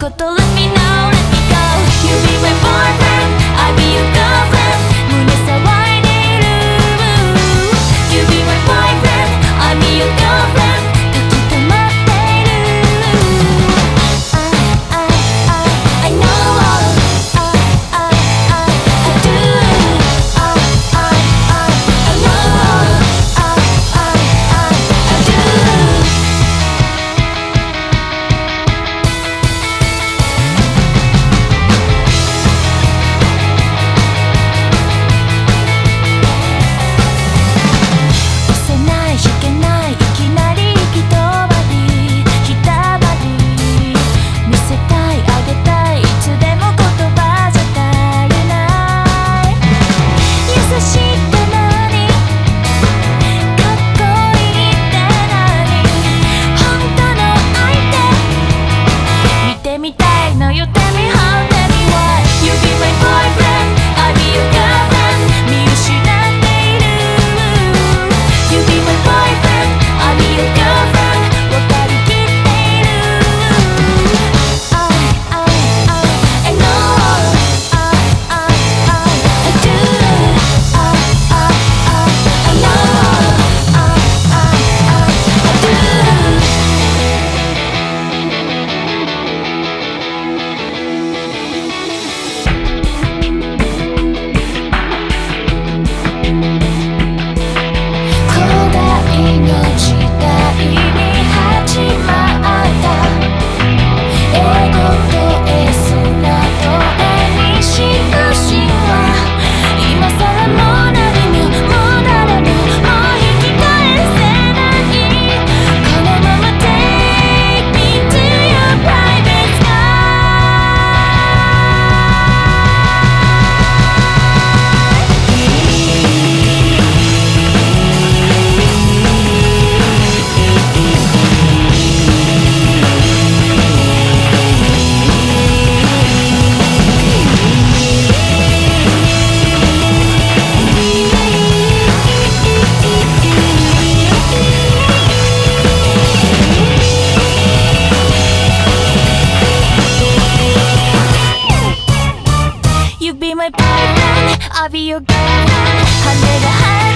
こと Let me know, let me go. You be my boy. I'll be your girlfriend 羽が生え